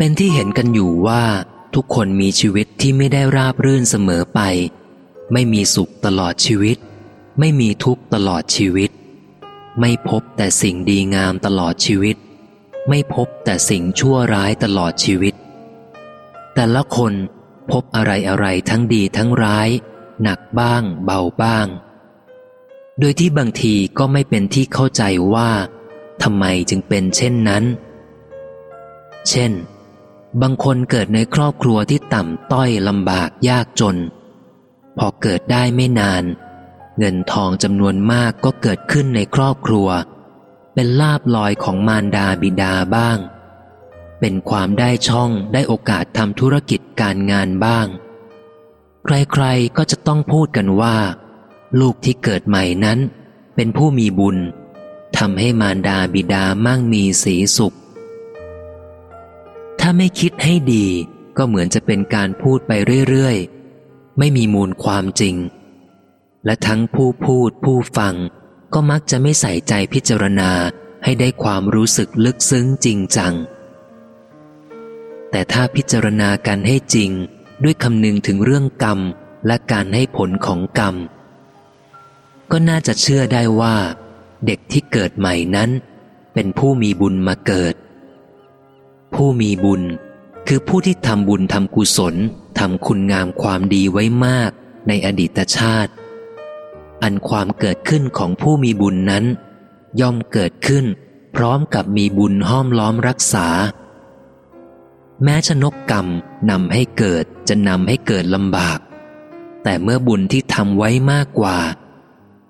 เป็นที่เห็นกันอยู่ว่า ทุกคนมีชีวิตที่ไม่ได้ราบรื่นเสมอไป ไม่มีสุขตลอดชีวิต ไม่มีทุกข์ตลอดชีวิต ไม่พบแต่สิ่งดีงามตลอดชีวิต ไม่พบแต่สิ่งชั่วร้ายตลอดชีวิต แต่ละคนพบอะไรอะไรทั้งดีทั้งร้าย หนักบ้าง เบาบ้าง โดยที่บางทีก็ไม่เป็นที่เข้าใจว่าทำไมจึงเป็นเช่นนั้น เช่น บางคนเกิดในครอบครัวที่ต่ำต้อยลำบากยากจน พอเกิดได้ไม่นาน เงินทองจำนวนมากก็เกิดขึ้นในครอบครัว เป็นลาบลอยของมารดาบิดาบ้าง เป็นความได้ช่องได้โอกาสทำธุรกิจการงานบ้าง ใครๆก็จะต้องพูดกันว่า ลูกที่เกิดใหม่นั้น เป็นผู้มีบุญทำให้มารดาบิดามั่งมีสีสุขาไม่คิดให้ดีก็เหมือนจะเป็นการพูดไปเรื่อยๆ ไม่มีมูลความจริง และทั้งผู้พูดผู้ฟัง ก็มักจะไม่ใส่ใจพิจารณาให้ได้ความรู้สึกลึกซึ้งจริงจัง แต่ถ้าพิจารณากันให้จริง ด้วยคำนึงถึงเรื่องกรรมและการให้ผลของกรรม ก็น่าจะเชื่อได้ว่า เด็กที่เกิดใหม่นั้น เป็นผู้มีบุญมาเกิด ผู้มีบุญ คือผู้ที่ทำบุญทำกุศลทำคุณงามความดีไว้มากในอดีตชาติ อันความเกิดขึ้นของผู้มีบุญนั้น ย่อมเกิดขึ้น พร้อมกับมีบุญห้อมล้อมรักษา แม้ชนกกรรมนำให้เกิดจะนำให้เกิดลำบาก แต่เมื่อบุญที่ทำไว้มากกว่า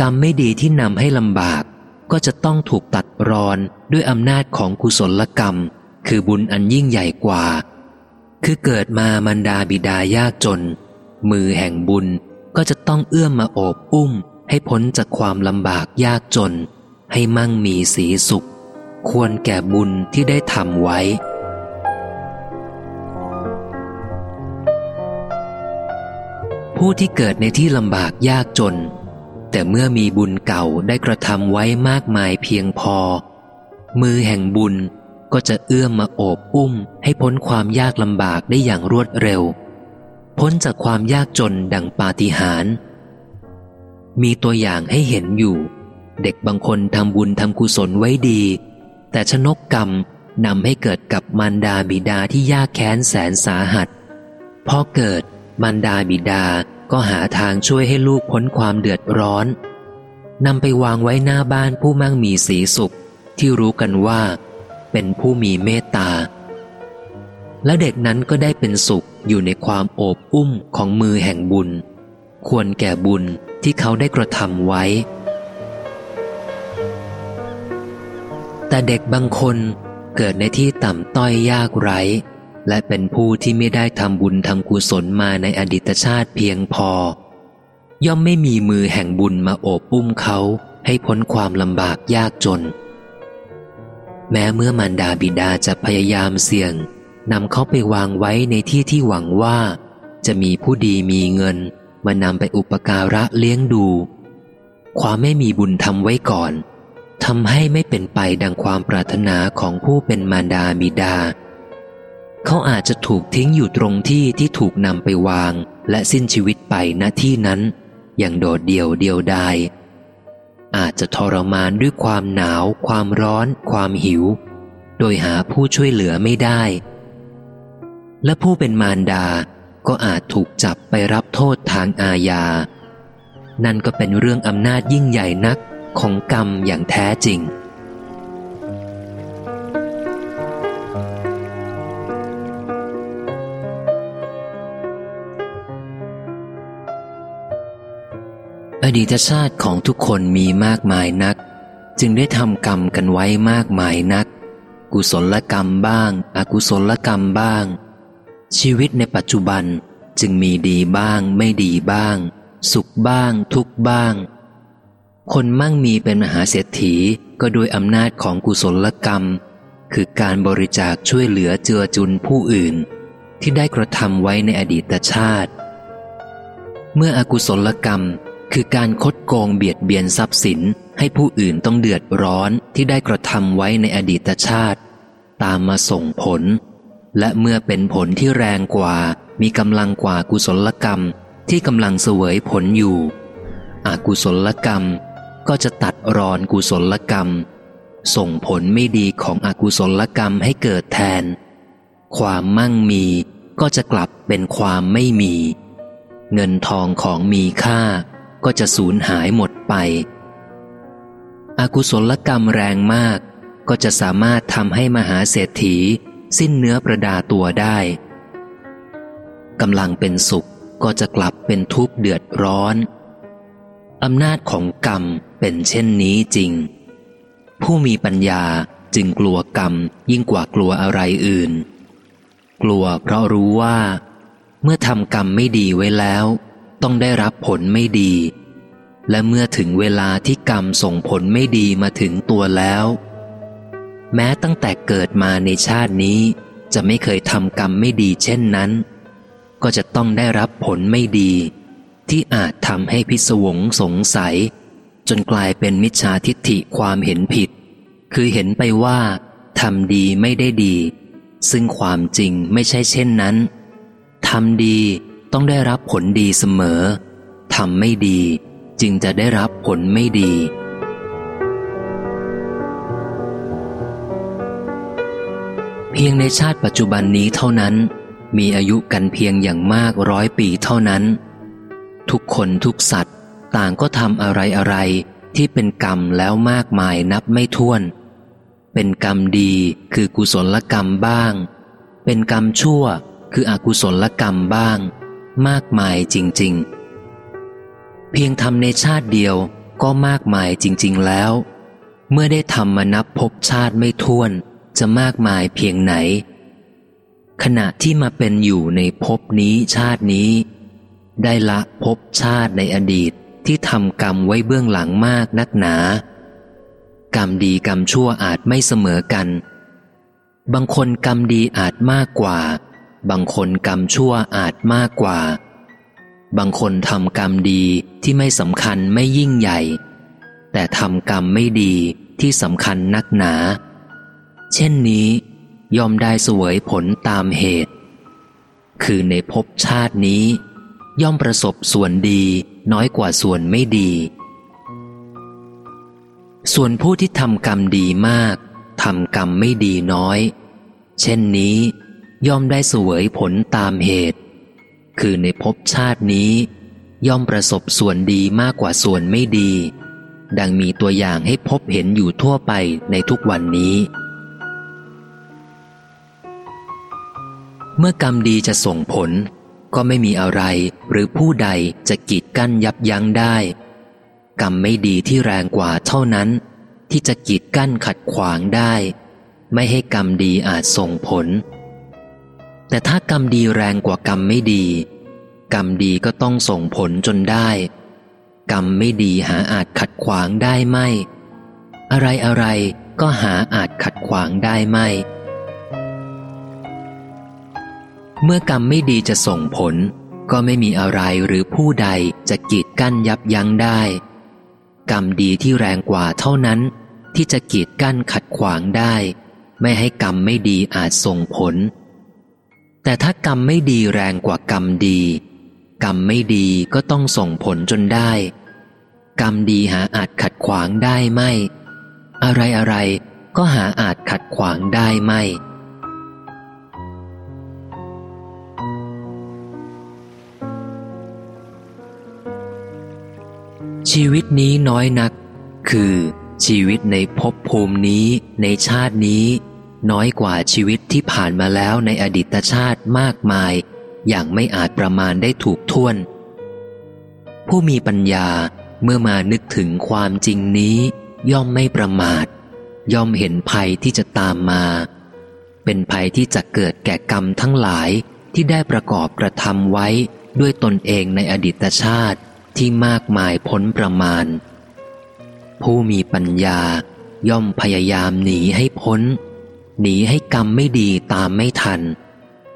กรรมไม่ดีที่นำให้ลำบากก็จะต้องถูกตัดรอนด้วยอำนาจของกุศลกรรม คือบุญอันยิ่งใหญ่กว่า คือเกิดมามันดาบิดายากจน มือแห่งบุญก็จะต้องเอื้อมมาโอบอุ้ม ให้พ้นจากความลำบากยากจน ให้มั่งมีสีสุข ควรแก่บุญที่ได้ทำไว้ ผู้ที่เกิดในที่ลำบากยากจน แต่เมื่อมีบุญเก่าได้กระทำไว้มากมายเพียงพอ มือแห่งบุญ ก็จะเอื้อมมาโอบอุ้ม ให้พ้นความยากลำบากได้อย่างรวดเร็ว พ้นจากความยากจนดังปาฏิหาริย์มีตัวอย่างให้เห็นอยู่ เด็กบางคนทำบุญทำกุศลไว้ดี แต่ชนกกรรมนำให้เกิดกับมารดาบิดาที่ยากแค้นแสนสาหัสพอเกิดมารดาบิดาก็หาทางช่วยให้ลูกพ้นความเดือดร้อนนำไปวางไว้หน้าบ้านผู้มั่งมีสีสุข ที่รู้กันว่า เป็นผู้มีเมตตา และเด็กนั้นก็ได้เป็นสุขอยู่ในความโอบอุ้มของมือแห่งบุญ ควรแก่บุญที่เขาได้กระทำไว้ แต่เด็กบางคนเกิดในที่ต่ำต้อยยากไร้ และเป็นผู้ที่ไม่ได้ทำบุญทำกุศลมาในอดีตชาติเพียงพอ ย่อมไม่มีมือแห่งบุญมาโอบอุ้มเขาให้พ้นความลำบากยากจน แม้เมื่อมารดาบิดาจะพยายามเสี่ยงนำเขาไปวางไว้ในที่ที่หวังว่า จะมีผู้ดีมีเงิน มานำไปอุปการะเลี้ยงดู ความไม่มีบุญทำไว้ก่อนทำให้ไม่เป็นไปดังความปรารถนาของผู้เป็นมารดาบิดา เขาอาจจะถูกทิ้งอยู่ตรงที่ที่ถูกนำไปวาง และสิ้นชีวิตไปณที่นั้น อย่างโดดเดี่ยวเดียวดาย อาจจะทรมานด้วยความหนาว ความร้อน ความหิว โดยหาผู้ช่วยเหลือไม่ได้ และผู้เป็นมารดาก็อาจถูกจับไปรับโทษทางอาญา นั่นก็เป็นเรื่องอำนาจยิ่งใหญ่นักของกรรมอย่างแท้จริง อดีตชาติของทุกคนมีมากมายนัก จึงได้ทำกรรมกันไว้มากมายนัก กุศลกรรมบ้าง อกุศลกรรมบ้าง ชีวิตในปัจจุบันจึงมีดีบ้างไม่ดีบ้าง สุขบ้าง ทุกบ้าง คนมั่งมีเป็นมหาเศรษฐีก็โดยอำนาจของกุศลกรรม คือการบริจาคช่วยเหลือเจือจุนผู้อื่น ที่ได้กระทำไว้ในอดีตชาติ เมื่ออกุศลกรรม คือการคดโกงเบียดเบียนทรัพย์สินให้ผู้อื่นต้องเดือดร้อนที่ได้กระทำไว้ในอดีตชาติ ตามมาส่งผล และเมื่อเป็นผลที่แรงกว่า มีกำลังกว่ากุศลกรรมที่กำลังเสวยผลอยู่ อกุศลกรรมก็จะตัดรอนกุศลกรรม ส่งผลไม่ดีของอกุศลกรรมให้เกิดแทน ความมั่งมีก็จะกลับเป็นความไม่มี เงินทองของมีค่า ก็จะสูญหายหมดไป อากุศลกรรมแรงมาก ก็จะสามารถทำให้มหาเศรษฐี สิ้นเนื้อประดาตัวได้กำลังเป็นสุขก็จะกลับเป็นทุกข์เดือดร้อนอำนาจของกรรมเป็นเช่นนี้จริง ผู้มีปัญญาจึงกลัวกรรมยิ่งกว่ากลัวอะไรอื่น กลัวเพราะรู้ว่า เมื่อทำกรรมไม่ดีไว้แล้ว ต้องได้รับผลไม่ดี และเมื่อถึงเวลาที่กรรมส่งผลไม่ดีมาถึงตัวแล้ว แม้ตั้งแต่เกิดมาในชาตินี้ จะไม่เคยทำกรรมไม่ดีเช่นนั้น ก็จะต้องได้รับผลไม่ดี ที่อาจทำให้พิศวงสงสัย จนกลายเป็นมิจฉาทิฏฐิความเห็นผิด คือเห็นไปว่าทำดีไม่ได้ดี ซึ่งความจริงไม่ใช่เช่นนั้นทำดี ต้องได้รับผลดีเสมอทำไม่ดี จึงจะได้รับผลไม่ดี เพียงในชาติปัจจุบันนี้เท่านั้น มีอายุกันเพียงอย่างมากร้อยปีเท่านั้น ทุกคนทุกสัตว์ ต่างก็ทำอะไรอะไรที่เป็นกรรมแล้วมากมายนับไม่ถ้วน เป็นกรรมดีคือกุศลกรรมบ้าง เป็นกรรมชั่วคืออกุศลกรรมบ้าง มากมายจริง ๆ เพียงทำในชาติเดียวก็มากมายจริง ๆ แล้ว เมื่อได้ทำมานับพบชาติไม่ท้วนจะมากมายเพียงไหน ขณะที่มาเป็นอยู่ในภพนี้ชาตินี้ ได้ละพบชาติในอดีตที่ทำกรรมไว้เบื้องหลังมากนักหนา กรรมดีกรรมชั่วอาจไม่เสมอกัน บางคนกรรมดีอาจมากกว่า บางคนกรรมชั่วอาจมากกว่า บางคนทำกรรมดีที่ไม่สำคัญไม่ยิ่งใหญ่ แต่ทำกรรมไม่ดีที่สำคัญนักหนา เช่นนี้ยอมได้สวยผลตามเหตุ คือในภพชาตินี้ ย่อมประสบส่วนดีน้อยกว่าส่วนไม่ดี ส่วนผู้ที่ทำกรรมดีมากทำกรรมไม่ดีน้อย เช่นนี้ ย่อมได้สวยผลตามเหตุ คือในภพชาตินี้ ย่อมประสบส่วนดีมากกว่าส่วนไม่ดี ดังมีตัวอย่างให้พบเห็นอยู่ทั่วไปในทุกวันนี้ เมื่อกรรมดีจะส่งผล ก็ไม่มีอะไรหรือผู้ใดจะกีดกั้นยับยั้งได้ กรรมไม่ดีที่แรงกว่าเท่านั้น ที่จะกีดกั้นขัดขวางได้ ไม่ให้กรรมดีอาจส่งผล แต่ถ้ากรรมดีแรงกว่ากรรมไม่ดี กรรมดีก็ต้องส่งผลจนได้ กรรมไม่ดีหาอาจขัดขวางได้ไม่ อะไรอะไรก็หาอาจขัดขวางได้ไม่ เมื่อกรรมไม่ดีจะส่งผล ก็ไม่มีอะไรหรือผู้ใดจะกีดกั้นยับยั้งได้ กรรมดีที่แรงกว่าเท่านั้น ที่จะกีดกั้นขัดขวางได้ ไม่ให้กรรมไม่ดีอาจส่งผล แต่ถ้ากรรมไม่ดีแรงกว่ากรรมดี กรรมไม่ดีก็ต้องส่งผลจนได้ กรรมดีหาอาจขัดขวางได้ไม่ อะไรอะไรก็หาอาจขัดขวางได้ไม่ชีวิตนี้น้อยนัก คือชีวิตในภพภูมินี้ในชาตินี้ น้อยกว่าชีวิตที่ผ่านมาแล้วในอดีตชาติมากมาย อย่างไม่อาจประมาณได้ถูกท่วน ผู้มีปัญญาเมื่อมานึกถึงความจริงนี้ ย่อมไม่ประมาท ย่อมเห็นภัยที่จะตามมา เป็นภัยที่จะเกิดแก่กรรมทั้งหลายที่ได้ประกอบกระทำไว้ด้วยตนเองในอดีตชาติที่มากมายพ้นประมาณ ผู้มีปัญญาย่อมพยายามหนีให้พ้น หนีให้กรรมไม่ดีตามไม่ทัน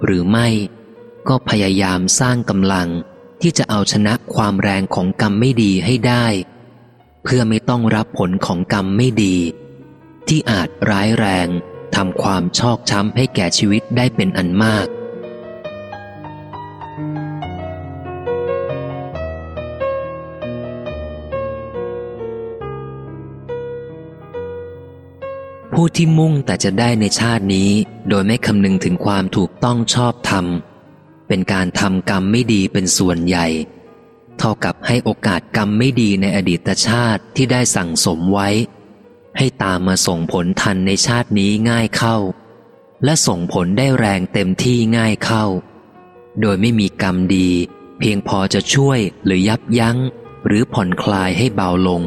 หรือไม่ ก็พยายามสร้างกำลังที่จะเอาชนะความแรงของกรรมไม่ดีให้ได้ เพื่อไม่ต้องรับผลของกรรมไม่ดี ที่อาจร้ายแรงทำความชอกช้ำให้แก่ชีวิตได้เป็นอันมาก ผู้ที่มุ่งแต่จะได้ในชาตินี้ โดยไม่คำนึงถึงความถูกต้องชอบธรรม เป็นการทำกรรมไม่ดีเป็นส่วนใหญ่ เท่ากับให้โอกาสกรรมไม่ดีในอดีตชาติที่ได้สั่งสมไว้ ให้ตามมาส่งผลทันในชาตินี้ง่ายเข้า และส่งผลได้แรงเต็มที่ง่ายเข้า โดยไม่มีกรรมดี เพียงพอจะช่วยหรือยับยั้ง หรือผ่อนคลายให้เบาลง